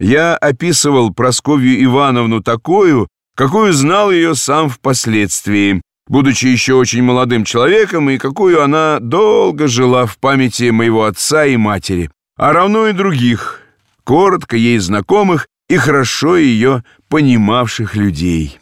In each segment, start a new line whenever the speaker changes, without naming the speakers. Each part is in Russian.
Я описывал Просковью Ивановну такую, какую знал ее сам впоследствии, будучи еще очень молодым человеком, и какую она долго жила в памяти моего отца и матери, а равно и других, коротко ей знакомых и хорошо ее понимавших людей.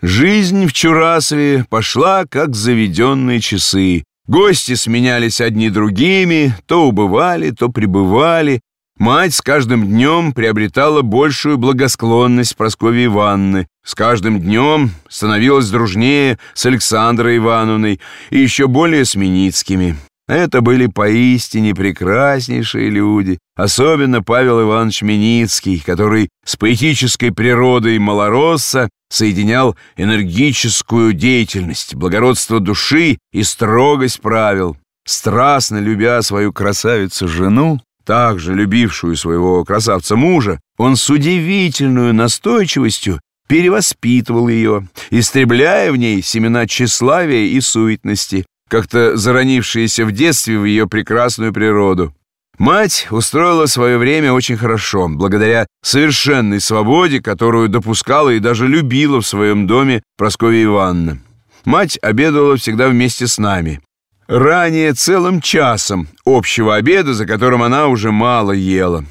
Жизнь в Чурасове пошла как заведенные часы. Гости сменялись одни другими, то убывали, то прибывали. Мать с каждым днем приобретала большую благосклонность Прасковьи Ивановны. С каждым днем становилась дружнее с Александрой Ивановной и еще более с Миницкими. Это были поистине прекраснейшие люди, особенно Павел Иванович Миницкий, который с поэтической природой малоросса соединял энергическую деятельность, благородство души и строгость правил. Страстно любя свою красавицу-жену, также любившую своего красавца-мужа, он с удивительной настойчивостью перевоспитывал ее, истребляя в ней семена тщеславия и суетности, как-то заронившиеся в детстве в ее прекрасную природу. Мать устроила свое время очень хорошо, благодаря совершенной свободе, которую допускала и даже любила в своем доме Прасковья Ивановна. Мать обедала всегда вместе с нами. Ранее целым часом общего обеда, за которым она уже мало ела.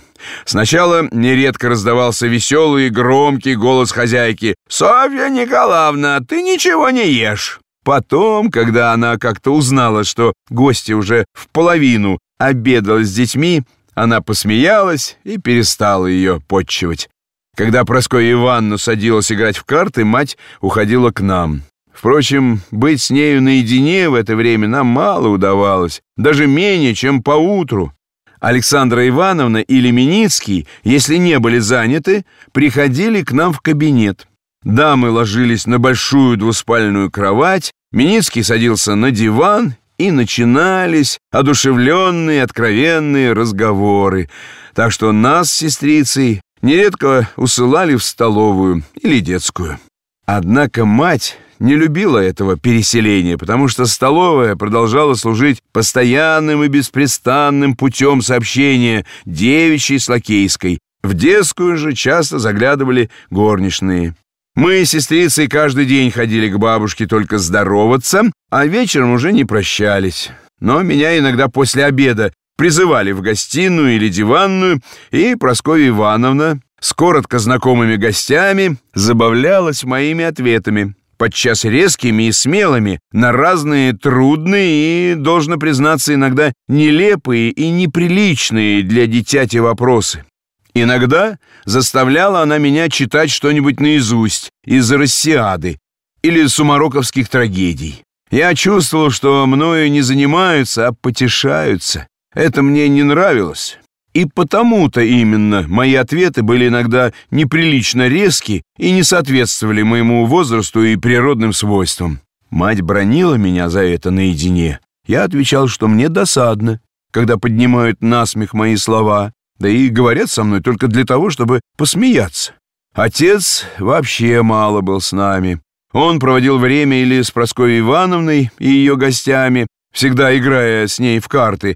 Сначала нередко раздавался веселый и громкий голос хозяйки. «Софья Николаевна, ты ничего не ешь!» Потом, когда она как-то узнала, что гости уже в половину обедала с детьми, она посмеялась и перестала ее подчивать. Когда Прасковья Ивановна садилась играть в карты, мать уходила к нам. Впрочем, быть с нею наедине в это время нам мало удавалось, даже менее, чем поутру. Александра Ивановна или Миницкий, если не были заняты, приходили к нам в кабинет. Дамы ложились на большую двуспальную кровать, Миницкий садился на диван и начинались одушевленные, откровенные разговоры. Так что нас с сестрицей нередко усылали в столовую или детскую. Однако мать не любила этого переселения, потому что столовая продолжала служить постоянным и беспрестанным путем сообщения девичьей с лакейской. В детскую же часто заглядывали горничные. Мы с сестрицей каждый день ходили к бабушке только здороваться, а вечером уже не прощались. Но меня иногда после обеда призывали в гостиную или диванную, и Прасковья Ивановна с коротко знакомыми гостями забавлялась моими ответами, подчас резкими и смелыми, на разные трудные и, должно признаться, иногда нелепые и неприличные для дитяти вопросы. Иногда заставляла она меня читать что-нибудь наизусть из «Россиады» или сумароковских трагедий. Я чувствовал, что мною не занимаются, а потешаются. Это мне не нравилось. И потому-то именно мои ответы были иногда неприлично резки и не соответствовали моему возрасту и природным свойствам. Мать бронила меня за это наедине. Я отвечал, что мне досадно, когда поднимают насмех мои слова, да и говорят со мной только для того, чтобы посмеяться. Отец вообще мало был с нами. Он проводил время или с Прасковьей Ивановной и ее гостями, всегда играя с ней в карты,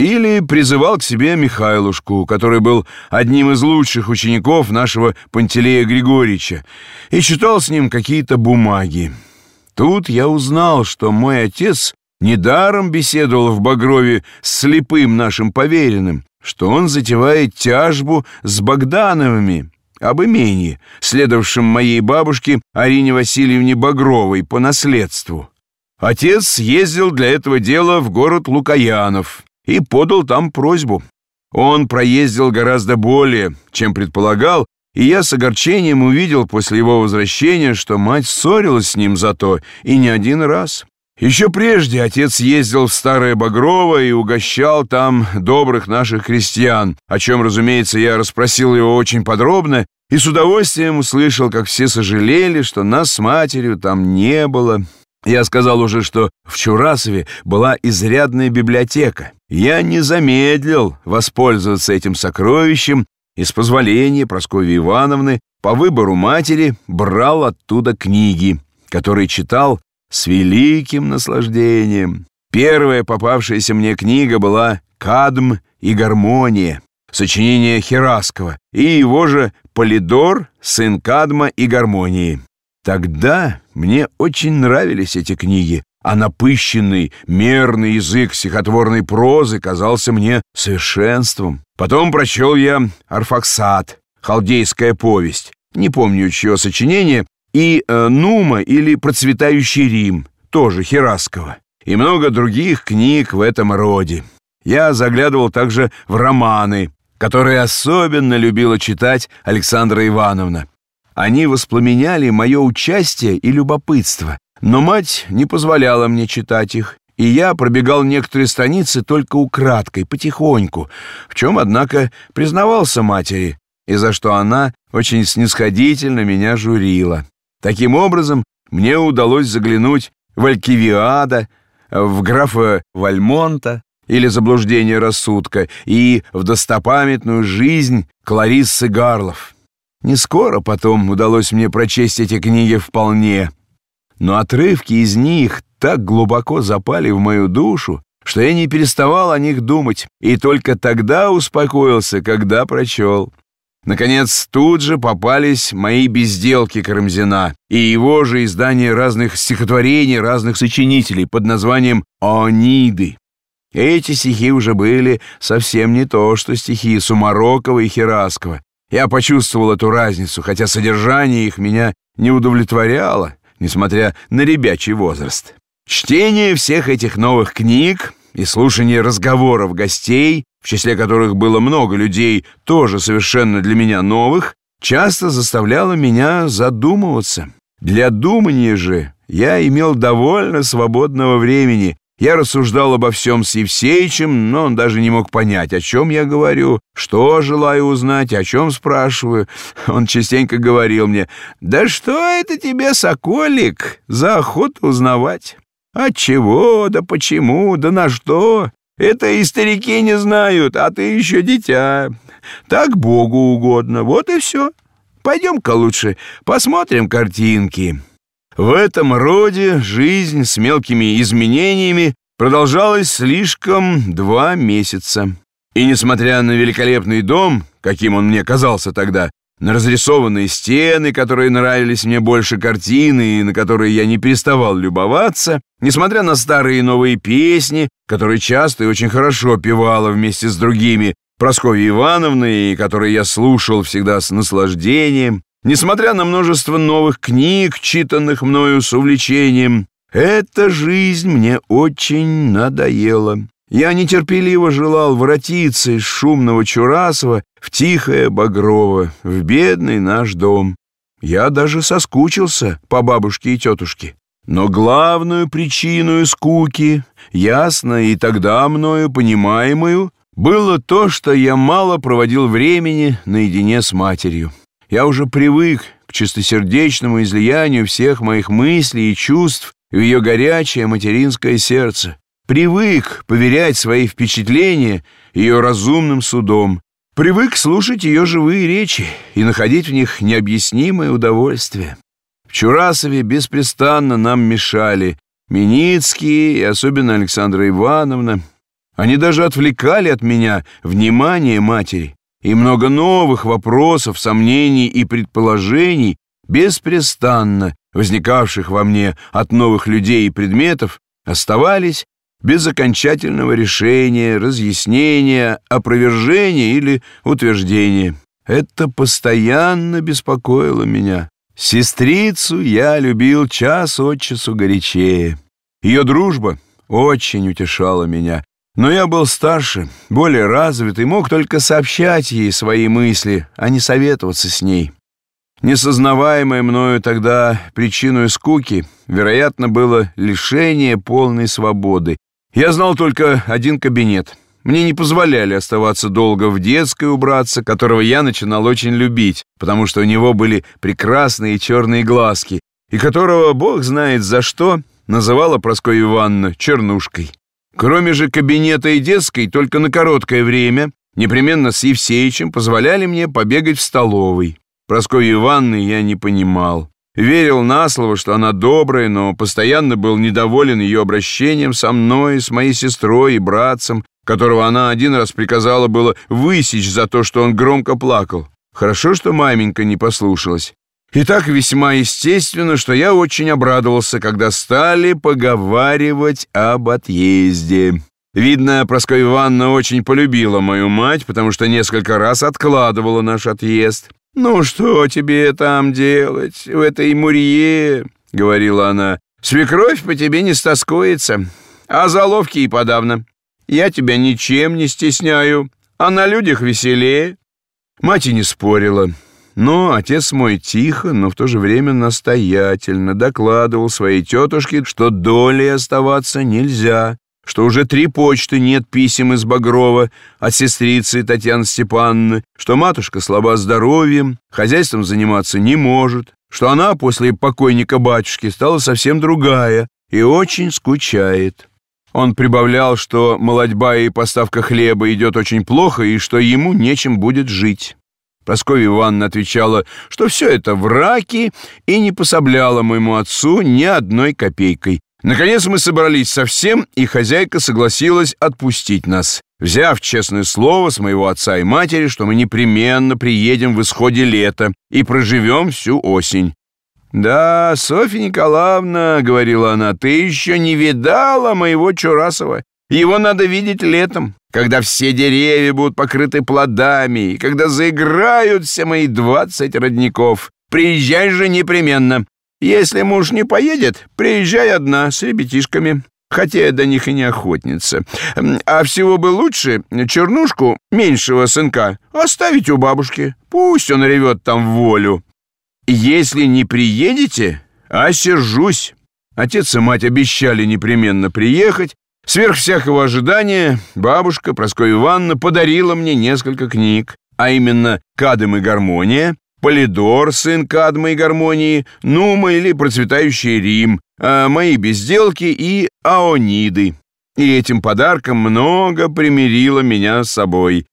или призывал к себе Михайлушку, который был одним из лучших учеников нашего Пантелея Григорьевича, и читал с ним какие-то бумаги. Тут я узнал, что мой отец недаром беседовал в Багрове с слепым нашим поверенным, что он затевает тяжбу с Богдановыми об имении, следовавшем моей бабушке Арине Васильевне Багровой по наследству. Отец ездил для этого дела в город Лукаянов и подал там просьбу. Он проездил гораздо более, чем предполагал, и я с огорчением увидел после его возвращения, что мать ссорилась с ним за то, и не один раз. Еще прежде отец ездил в Старое Багрово и угощал там добрых наших крестьян, о чем, разумеется, я расспросил его очень подробно и с удовольствием услышал, как все сожалели, что нас с матерью там не было. Я сказал уже, что в Чурасове была изрядная библиотека. Я не замедлил воспользоваться этим сокровищем и с позволения Прасковьи Ивановны по выбору матери брал оттуда книги, которые читал с великим наслаждением. Первая попавшаяся мне книга была «Кадм и гармония». сочинение Хераскова, и его же «Полидор», «Сын Кадма» и «Гармонии». Тогда мне очень нравились эти книги, а напыщенный, мерный язык стихотворной прозы казался мне совершенством. Потом прочел я «Арфаксат», «Халдейская повесть», не помню чье сочинение, и э, «Нума» или «Процветающий Рим», тоже Хераскова, и много других книг в этом роде. Я заглядывал также в романы, которые особенно любила читать Александра Ивановна. Они воспламеняли мое участие и любопытство, но мать не позволяла мне читать их, и я пробегал некоторые страницы только украдкой, потихоньку, в чем, однако, признавался матери, и за что она очень снисходительно меня журила. Таким образом, мне удалось заглянуть в Алькивиада, в графа Вальмонта или «Заблуждение рассудка» и в достопамятную жизнь Клариссы Гарлов. Не скоро потом удалось мне прочесть эти книги вполне, но отрывки из них так глубоко запали в мою душу, что я не переставал о них думать, и только тогда успокоился, когда прочел. Наконец, тут же попались мои безделки Карамзина и его же издание разных стихотворений разных сочинителей под названием «Ониды». Эти стихи уже были совсем не то, что стихи Сумарокова и Хераскова. Я почувствовал эту разницу, хотя содержание их меня не удовлетворяло, несмотря на ребячий возраст. Чтение всех этих новых книг и слушание разговоров гостей, в числе которых было много людей, тоже совершенно для меня новых, часто заставляло меня задумываться. Для думания же я имел довольно свободного времени, я рассуждал обо всем с Евсеичем, но он даже не мог понять, о чем я говорю, что желаю узнать, о чем спрашиваю. Он частенько говорил мне, «Да что это тебе, соколик, за охоту узнавать? От чего, да почему, да на что? Это и старики не знают, а ты еще дитя. Так Богу угодно, вот и все. Пойдем-ка лучше посмотрим картинки». В этом роде жизнь с мелкими изменениями продолжалась слишком два месяца. И несмотря на великолепный дом, каким он мне казался тогда, на разрисованные стены, которые нравились мне больше картины и на которые я не переставал любоваться, несмотря на старые и новые песни, которые часто и очень хорошо певала вместе с другими Прасковьей Ивановной, и которые я слушал всегда с наслаждением, Несмотря на множество новых книг, читанных мною с увлечением, эта жизнь мне очень надоела. Я нетерпеливо желал воротиться из шумного Чурасова в тихое Багрово, в бедный наш дом. Я даже соскучился по бабушке и тетушке. Но главную причину скуки, ясно и тогда мною понимаемую, было то, что я мало проводил времени наедине с матерью. Я уже привык к чистосердечному излиянию всех моих мыслей и чувств в ее горячее материнское сердце. Привык поверять свои впечатления ее разумным судом. Привык слушать ее живые речи и находить в них необъяснимое удовольствие. В Чурасове беспрестанно нам мешали Миницкие и особенно Александра Ивановна. Они даже отвлекали от меня внимание матери и много новых вопросов, сомнений и предположений, беспрестанно возникавших во мне от новых людей и предметов, оставались без окончательного решения, разъяснения, опровержения или утверждения. Это постоянно беспокоило меня. Сестрицу я любил час от часу горячее. Ее дружба очень утешала меня, но я был старше, более развит и мог только сообщать ей свои мысли, а не советоваться с ней. Несознаваемое мною тогда причиной скуки, вероятно, было лишение полной свободы. Я знал только один кабинет. Мне не позволяли оставаться долго в детской убраться, которого я начинал очень любить, потому что у него были прекрасные черные глазки, и которого, бог знает за что, называла Прасковья Ивановна чернушкой. Кроме же кабинета и детской, только на короткое время, непременно с Евсеичем, позволяли мне побегать в столовой. Прасковьи Ивановны я не понимал. верил на слово, что она добрая, но постоянно был недоволен ее обращением со мной, с моей сестрой и братцем, которого она один раз приказала было высечь за то, что он громко плакал. Хорошо, что маменька не послушалась. И так весьма естественно, что я очень обрадовался, когда стали поговаривать об отъезде. Видно, Прасковья Ивановна очень полюбила мою мать, потому что несколько раз откладывала наш отъезд. «Ну что тебе там делать в этой мурье?» — говорила она. «Свекровь по тебе не стоскуется, а заловки и подавно. Я тебя ничем не стесняю, а на людях веселее». Мать и не спорила. Но отец мой тихо, но в то же время настоятельно докладывал своей тетушке, что долей оставаться нельзя, что уже три почты нет писем из Багрова от сестрицы Татьяны Степановны, что матушка слаба здоровьем, хозяйством заниматься не может, что она после покойника батюшки стала совсем другая и очень скучает. Он прибавлял, что молодьба и поставка хлеба идет очень плохо и что ему нечем будет жить. Прасковья Ивановна отвечала, что все это враки и не пособляла моему отцу ни одной копейкой. Наконец мы собрались совсем, и хозяйка согласилась отпустить нас, взяв честное слово с моего отца и матери, что мы непременно приедем в исходе лета и проживем всю осень. «Да, Софья Николаевна, — говорила она, — ты еще не видала моего Чурасова. Его надо видеть летом, когда все деревья будут покрыты плодами, и когда заиграют все мои двадцать родников. Приезжай же непременно. Если муж не поедет, приезжай одна с ребятишками. Хотя я до них и не охотница. А всего бы лучше чернушку меньшего сынка оставить у бабушки. Пусть он ревет там волю. Если не приедете, осержусь. Отец и мать обещали непременно приехать. Сверх всякого ожидания бабушка Прасковья Ивановна подарила мне несколько книг, а именно «Кадым и гармония», Полидор, сын Кадма и Гармонии, Нума или Процветающий Рим, а мои безделки и Аониды. И этим подарком много примирило меня с собой.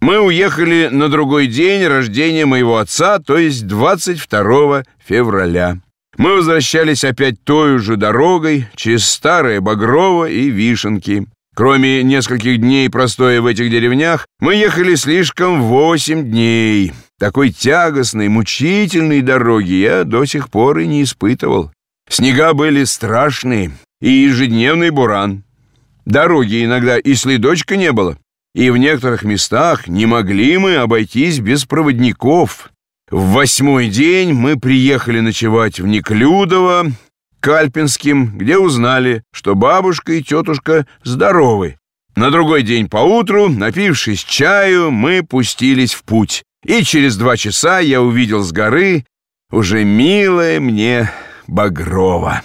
Мы уехали на другой день рождения моего отца, то есть 22 февраля. Мы возвращались опять той же дорогой, через Старое Багрово и Вишенки. Кроме нескольких дней простоя в этих деревнях, мы ехали слишком восемь дней. Такой тягостной, мучительной дороги я до сих пор и не испытывал. Снега были страшные, и ежедневный буран. Дороги иногда и следочка не было, и в некоторых местах не могли мы обойтись без проводников. В восьмой день мы приехали ночевать в Неклюдово, Кальпинским, где узнали, что бабушка и тетушка здоровы. На другой день поутру, напившись чаю, мы пустились в путь и через два часа я увидел с горы уже милое мне Багрова.